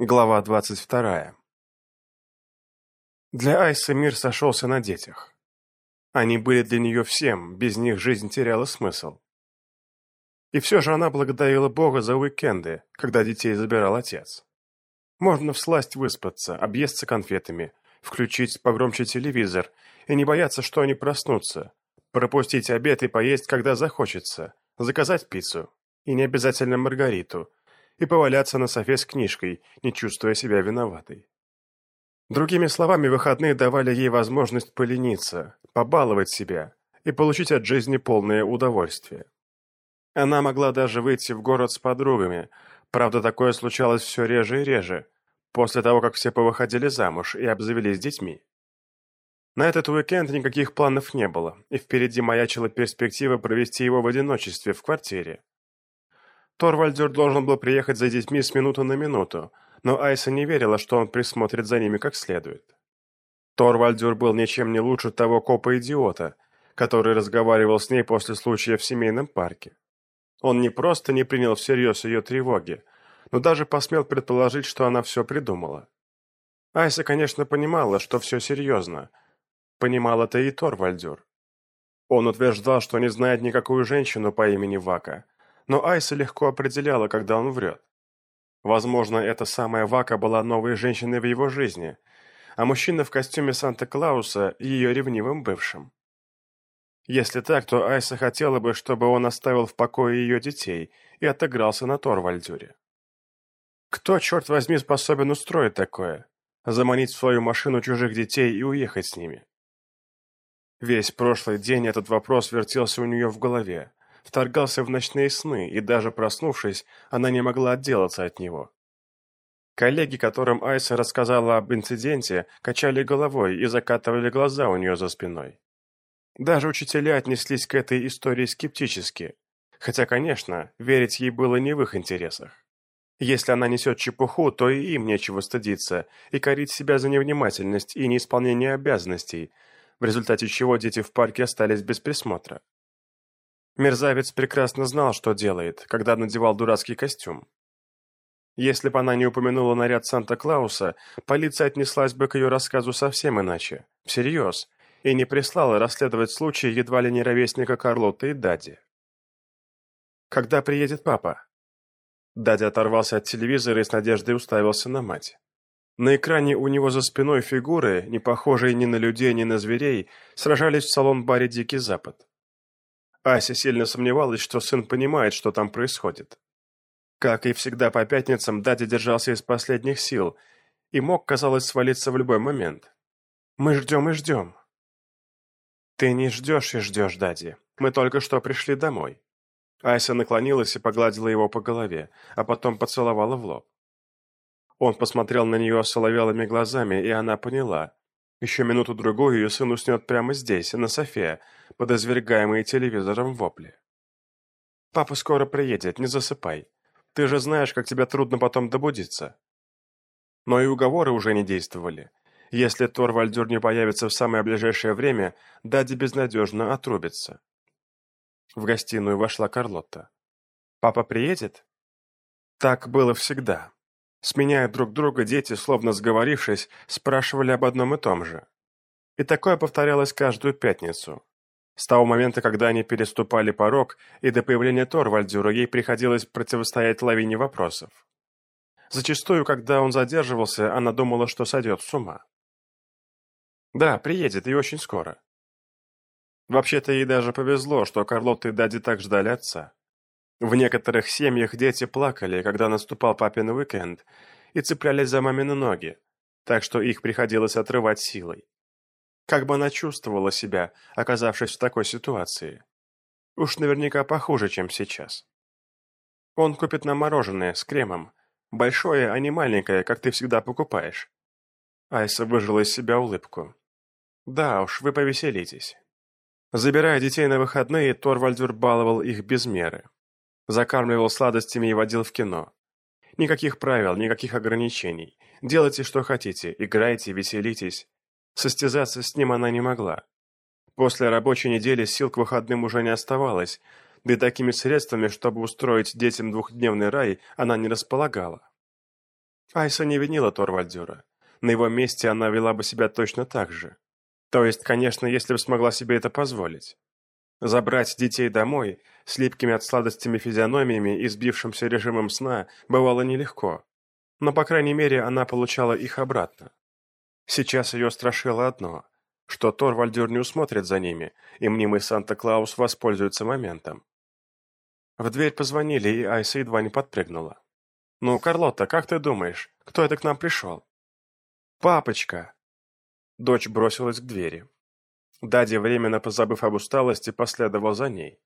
Глава двадцать вторая. Для Айсы мир сошелся на детях. Они были для нее всем, без них жизнь теряла смысл. И все же она благодарила Бога за уикенды, когда детей забирал отец. Можно всласть выспаться, объесться конфетами, включить погромче телевизор и не бояться, что они проснутся, пропустить обед и поесть, когда захочется, заказать пиццу, и не обязательно маргариту – и поваляться на софе с книжкой, не чувствуя себя виноватой. Другими словами, выходные давали ей возможность полениться, побаловать себя и получить от жизни полное удовольствие. Она могла даже выйти в город с подругами, правда, такое случалось все реже и реже, после того, как все повыходили замуж и обзавелись детьми. На этот уикенд никаких планов не было, и впереди маячила перспектива провести его в одиночестве в квартире. Торвальдер должен был приехать за детьми с минуты на минуту, но Айса не верила, что он присмотрит за ними как следует. Торвальдер был ничем не лучше того копа-идиота, который разговаривал с ней после случая в семейном парке. Он не просто не принял всерьез ее тревоги, но даже посмел предположить, что она все придумала. Айса, конечно, понимала, что все серьезно. Понимал это и Торвальдер. Он утверждал, что не знает никакую женщину по имени Вака – но Айса легко определяла, когда он врет. Возможно, эта самая Вака была новой женщиной в его жизни, а мужчина в костюме Санта-Клауса – ее ревнивым бывшим. Если так, то Айса хотела бы, чтобы он оставил в покое ее детей и отыгрался на Торвальдюре. Кто, черт возьми, способен устроить такое? Заманить в свою машину чужих детей и уехать с ними? Весь прошлый день этот вопрос вертелся у нее в голове, вторгался в ночные сны, и даже проснувшись, она не могла отделаться от него. Коллеги, которым Айса рассказала об инциденте, качали головой и закатывали глаза у нее за спиной. Даже учителя отнеслись к этой истории скептически, хотя, конечно, верить ей было не в их интересах. Если она несет чепуху, то и им нечего стыдиться и корить себя за невнимательность и неисполнение обязанностей, в результате чего дети в парке остались без присмотра. Мерзавец прекрасно знал, что делает, когда надевал дурацкий костюм. Если бы она не упомянула наряд Санта-Клауса, полиция отнеслась бы к ее рассказу совсем иначе, всерьез, и не прислала расследовать случай едва ли не ровесника Карлотты и Дади. «Когда приедет папа?» Дади оторвался от телевизора и с надеждой уставился на мать. На экране у него за спиной фигуры, не похожие ни на людей, ни на зверей, сражались в салон-баре «Дикий Запад». Ася сильно сомневалась, что сын понимает, что там происходит. Как и всегда по пятницам, Дади держался из последних сил и мог, казалось, свалиться в любой момент. «Мы ждем и ждем». «Ты не ждешь и ждешь, Дади. Мы только что пришли домой». Ася наклонилась и погладила его по голове, а потом поцеловала в лоб. Он посмотрел на нее соловелыми глазами, и она поняла. Еще минуту-другую ее сын уснет прямо здесь, на софе, под извергаемые телевизором вопли. «Папа скоро приедет, не засыпай. Ты же знаешь, как тебе трудно потом добудиться». Но и уговоры уже не действовали. Если Торвальдюр не появится в самое ближайшее время, Дади безнадежно отрубится. В гостиную вошла Карлотта. «Папа приедет?» Так было всегда. Сменяя друг друга, дети, словно сговорившись, спрашивали об одном и том же. И такое повторялось каждую пятницу. С того момента, когда они переступали порог, и до появления Торвальдюра ей приходилось противостоять лавине вопросов. Зачастую, когда он задерживался, она думала, что сойдет с ума. Да, приедет, и очень скоро. Вообще-то ей даже повезло, что Карлотта и Дади так ждали отца. В некоторых семьях дети плакали, когда наступал папин уикенд, и цеплялись за мамины ноги, так что их приходилось отрывать силой. Как бы она чувствовала себя, оказавшись в такой ситуации? Уж наверняка похуже, чем сейчас. Он купит нам мороженое с кремом. Большое, а не маленькое, как ты всегда покупаешь. Айса выжила из себя улыбку. Да уж, вы повеселитесь. Забирая детей на выходные, Торвальдюр баловал их без меры закармливал сладостями и водил в кино. Никаких правил, никаких ограничений. Делайте, что хотите, играйте, веселитесь. Состязаться с ним она не могла. После рабочей недели сил к выходным уже не оставалось, да и такими средствами, чтобы устроить детям двухдневный рай, она не располагала. Айса не винила Торвальдюра. На его месте она вела бы себя точно так же. То есть, конечно, если бы смогла себе это позволить. Забрать детей домой с липкими от сладостями физиономиями и сбившимся режимом сна бывало нелегко. Но, по крайней мере, она получала их обратно. Сейчас ее страшило одно, что Торвальдюр не усмотрит за ними, и мнимый Санта-Клаус воспользуется моментом. В дверь позвонили, и Айса едва не подпрыгнула. «Ну, Карлотта, как ты думаешь, кто это к нам пришел?» «Папочка!» Дочь бросилась к двери. Дади, временно позабыв об усталости, последовал за ней.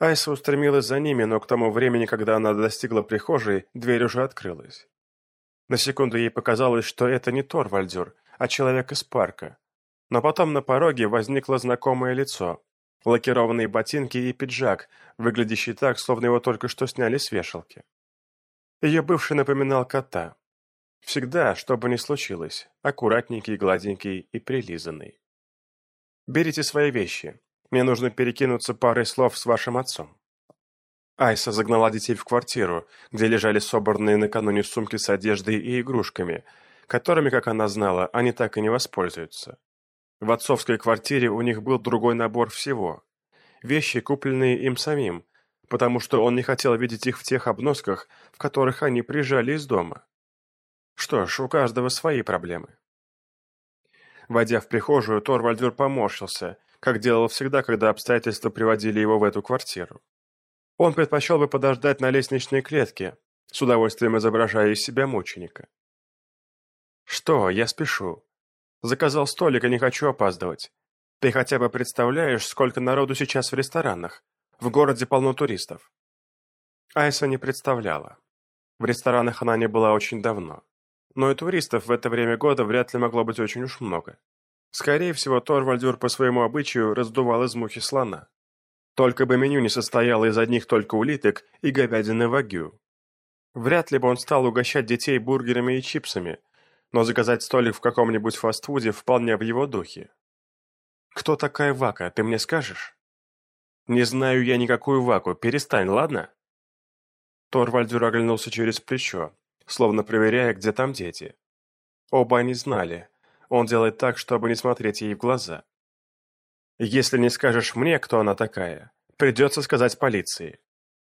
Айса устремилась за ними, но к тому времени, когда она достигла прихожей, дверь уже открылась. На секунду ей показалось, что это не Торвальдюр, а человек из парка. Но потом на пороге возникло знакомое лицо. Лакированные ботинки и пиджак, выглядящий так, словно его только что сняли с вешалки. Ее бывший напоминал кота. Всегда, что бы ни случилось, аккуратненький, гладенький и прилизанный. «Берите свои вещи. Мне нужно перекинуться парой слов с вашим отцом». Айса загнала детей в квартиру, где лежали собранные накануне сумки с одеждой и игрушками, которыми, как она знала, они так и не воспользуются. В отцовской квартире у них был другой набор всего. Вещи, купленные им самим, потому что он не хотел видеть их в тех обносках, в которых они приезжали из дома. Что ж, у каждого свои проблемы. Войдя в прихожую, Торвальдвер поморщился, как делал всегда, когда обстоятельства приводили его в эту квартиру. Он предпочел бы подождать на лестничной клетке, с удовольствием изображая из себя мученика. «Что, я спешу. Заказал столик и не хочу опаздывать. Ты хотя бы представляешь, сколько народу сейчас в ресторанах? В городе полно туристов». Айса не представляла. В ресторанах она не была очень давно но и туристов в это время года вряд ли могло быть очень уж много. Скорее всего, Торвальдюр по своему обычаю раздувал из мухи слона. Только бы меню не состояло из одних только улиток и говядины вагю. Вряд ли бы он стал угощать детей бургерами и чипсами, но заказать столик в каком-нибудь фастфуде вполне в его духе. «Кто такая Вака, ты мне скажешь?» «Не знаю я никакую Ваку, перестань, ладно?» Торвальдюр оглянулся через плечо, словно проверяя, где там дети. Оба они знали. Он делает так, чтобы не смотреть ей в глаза. «Если не скажешь мне, кто она такая, придется сказать полиции.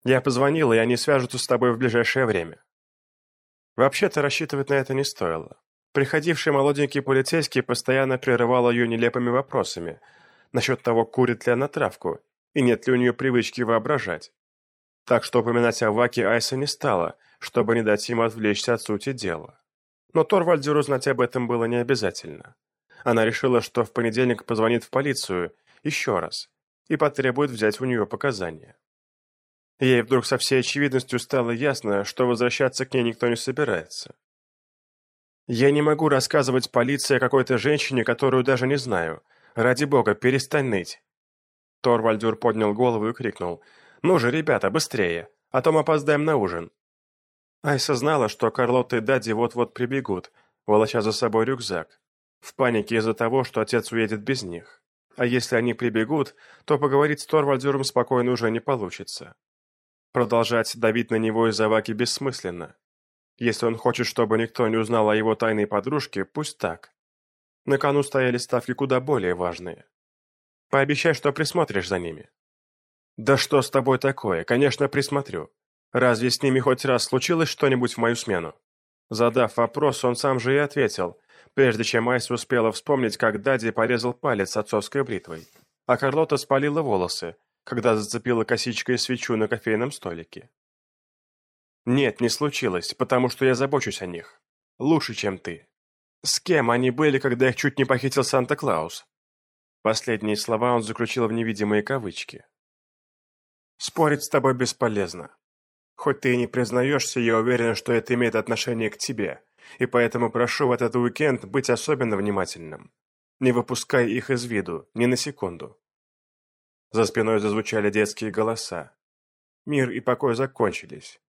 Я позвонил, и они свяжутся с тобой в ближайшее время». Вообще-то рассчитывать на это не стоило. Приходивший молоденький полицейский постоянно прерывал ее нелепыми вопросами насчет того, курит ли она травку, и нет ли у нее привычки воображать. Так что упоминать о Ваке Айса не стала, чтобы не дать ему отвлечься от сути дела. Но Торвальдеру знать об этом было не обязательно. Она решила, что в понедельник позвонит в полицию еще раз и потребует взять у нее показания. Ей вдруг со всей очевидностью стало ясно, что возвращаться к ней никто не собирается. «Я не могу рассказывать полиции о какой-то женщине, которую даже не знаю. Ради бога, перестань ныть!» Торвальдюр поднял голову и крикнул. «Ну же, ребята, быстрее, а то мы опоздаем на ужин!» Айса знала, что Карлотта и Дади вот-вот прибегут, волоча за собой рюкзак, в панике из-за того, что отец уедет без них. А если они прибегут, то поговорить с Торвальдюром спокойно уже не получится. Продолжать давить на него из-за Ваки бессмысленно. Если он хочет, чтобы никто не узнал о его тайной подружке, пусть так. На кону стояли ставки куда более важные. Пообещай, что присмотришь за ними. Да что с тобой такое? Конечно, присмотрю. Разве с ними хоть раз случилось что-нибудь в мою смену? Задав вопрос, он сам же и ответил, прежде чем Айс успела вспомнить, как Дади порезал палец отцовской бритвой, а Карлота спалила волосы, когда зацепила косичкой свечу на кофейном столике. «Нет, не случилось, потому что я забочусь о них. Лучше, чем ты. С кем они были, когда их чуть не похитил Санта-Клаус?» Последние слова он заключил в невидимые кавычки. «Спорить с тобой бесполезно. Хоть ты и не признаешься, я уверен, что это имеет отношение к тебе, и поэтому прошу в этот уикенд быть особенно внимательным. Не выпускай их из виду, ни на секунду. За спиной зазвучали детские голоса. Мир и покой закончились.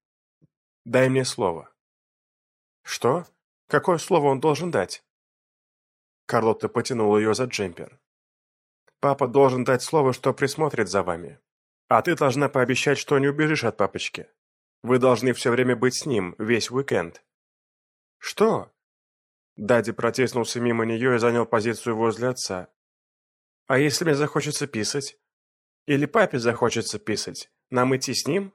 Дай мне слово. Что? Какое слово он должен дать? Карлотта потянула ее за джемпер. Папа должен дать слово, что присмотрит за вами. А ты должна пообещать, что не убежишь от папочки. Вы должны все время быть с ним, весь уикенд. «Что?» Дади протиснулся мимо нее и занял позицию возле отца. «А если мне захочется писать? Или папе захочется писать? Нам идти с ним?»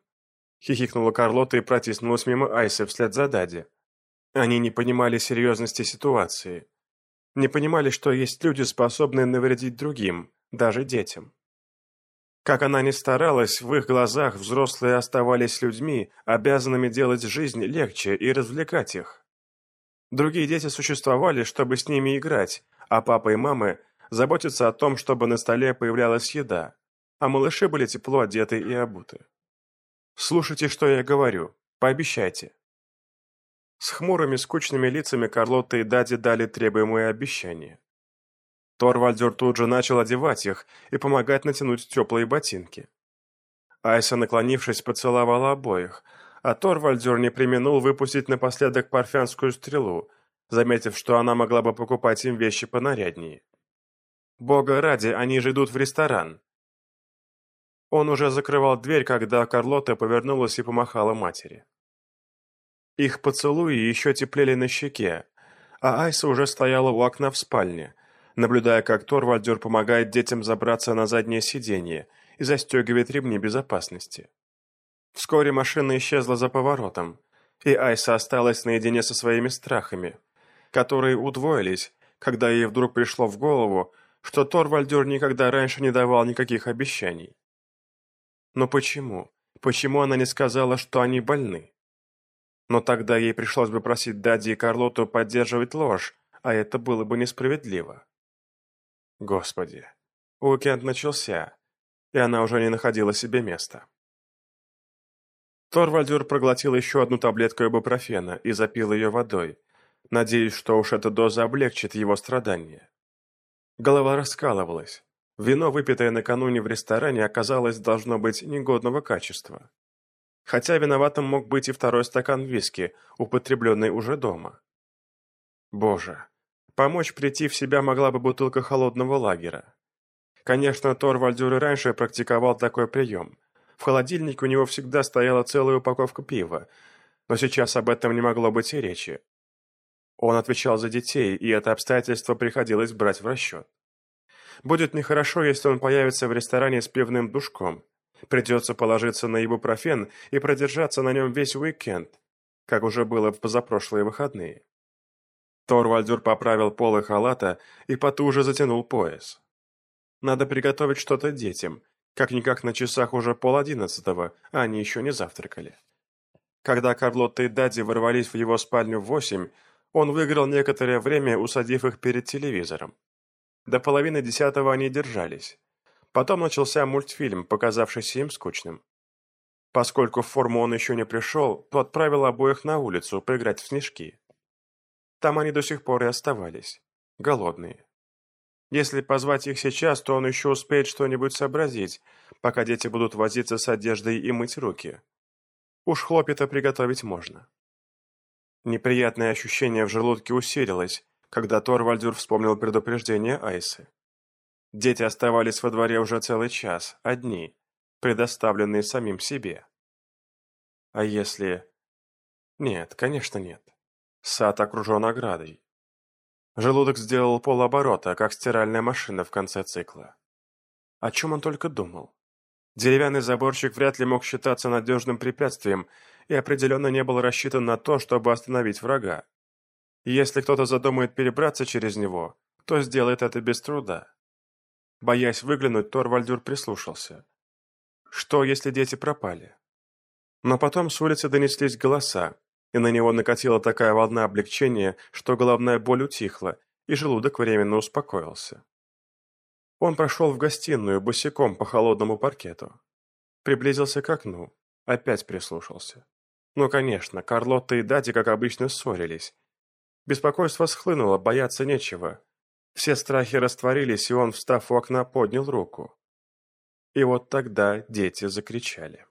Хихикнула Карлота и протиснулась мимо Айсы вслед за Дади. Они не понимали серьезности ситуации. Не понимали, что есть люди, способные навредить другим, даже детям. Как она ни старалась, в их глазах взрослые оставались людьми, обязанными делать жизнь легче и развлекать их. Другие дети существовали, чтобы с ними играть, а папа и мамы заботятся о том, чтобы на столе появлялась еда, а малыши были тепло одеты и обуты. Слушайте, что я говорю, пообещайте. С хмурыми, скучными лицами Карлотта и Дади дали требуемые обещания. Торвальдер тут же начал одевать их и помогать натянуть теплые ботинки. Айса, наклонившись, поцеловала обоих, а Торвальдер не применул выпустить напоследок парфянскую стрелу, заметив, что она могла бы покупать им вещи понаряднее. «Бога ради, они же идут в ресторан!» Он уже закрывал дверь, когда Карлота повернулась и помахала матери. Их поцелуи еще теплели на щеке, а Айса уже стояла у окна в спальне, наблюдая, как Торвальдер помогает детям забраться на заднее сиденье и застегивает ремни безопасности. Вскоре машина исчезла за поворотом, и Айса осталась наедине со своими страхами, которые удвоились, когда ей вдруг пришло в голову, что Торвальдер никогда раньше не давал никаких обещаний. Но почему? Почему она не сказала, что они больны? Но тогда ей пришлось бы просить Дади и Карлоту поддерживать ложь, а это было бы несправедливо. Господи, уикенд начался, и она уже не находила себе места. Торвальдюр проглотил еще одну таблетку ибупрофена и запил ее водой, надеясь, что уж эта доза облегчит его страдания. Голова раскалывалась. Вино, выпитое накануне в ресторане, оказалось должно быть негодного качества. Хотя виноватым мог быть и второй стакан виски, употребленный уже дома. Боже, помочь прийти в себя могла бы бутылка холодного лагера. Конечно, Торвальдюр и раньше практиковал такой прием, в холодильнике у него всегда стояла целая упаковка пива, но сейчас об этом не могло быть и речи. Он отвечал за детей, и это обстоятельство приходилось брать в расчет. Будет нехорошо, если он появится в ресторане с пивным душком. Придется положиться на ибупрофен и продержаться на нем весь уикенд, как уже было в позапрошлые выходные. Торвальдюр поправил полы халата и потуже затянул пояс. Надо приготовить что-то детям, как-никак на часах уже пол одиннадцатого, а они еще не завтракали. Когда Карлотта и Дади ворвались в его спальню в восемь, он выиграл некоторое время, усадив их перед телевизором. До половины десятого они держались. Потом начался мультфильм, показавшийся им скучным. Поскольку в форму он еще не пришел, то отправил обоих на улицу поиграть в снежки. Там они до сих пор и оставались, голодные. Если позвать их сейчас, то он еще успеет что-нибудь сообразить, пока дети будут возиться с одеждой и мыть руки. Уж хлопья-то приготовить можно. Неприятное ощущение в желудке усилилось, когда Торвальдюр вспомнил предупреждение Айсы. Дети оставались во дворе уже целый час, одни, предоставленные самим себе. А если... Нет, конечно нет. Сад окружен оградой. Желудок сделал полоборота, как стиральная машина в конце цикла. О чем он только думал. Деревянный заборчик вряд ли мог считаться надежным препятствием и определенно не был рассчитан на то, чтобы остановить врага. Если кто-то задумает перебраться через него, то сделает это без труда. Боясь выглянуть, Торвальдюр прислушался. Что, если дети пропали? Но потом с улицы донеслись голоса, и на него накатила такая волна облегчения, что головная боль утихла, и желудок временно успокоился. Он прошел в гостиную босиком по холодному паркету. Приблизился к окну, опять прислушался. Ну, конечно, Карлотта и Дади, как обычно, ссорились. Беспокойство схлынуло, бояться нечего. Все страхи растворились, и он, встав у окна, поднял руку. И вот тогда дети закричали.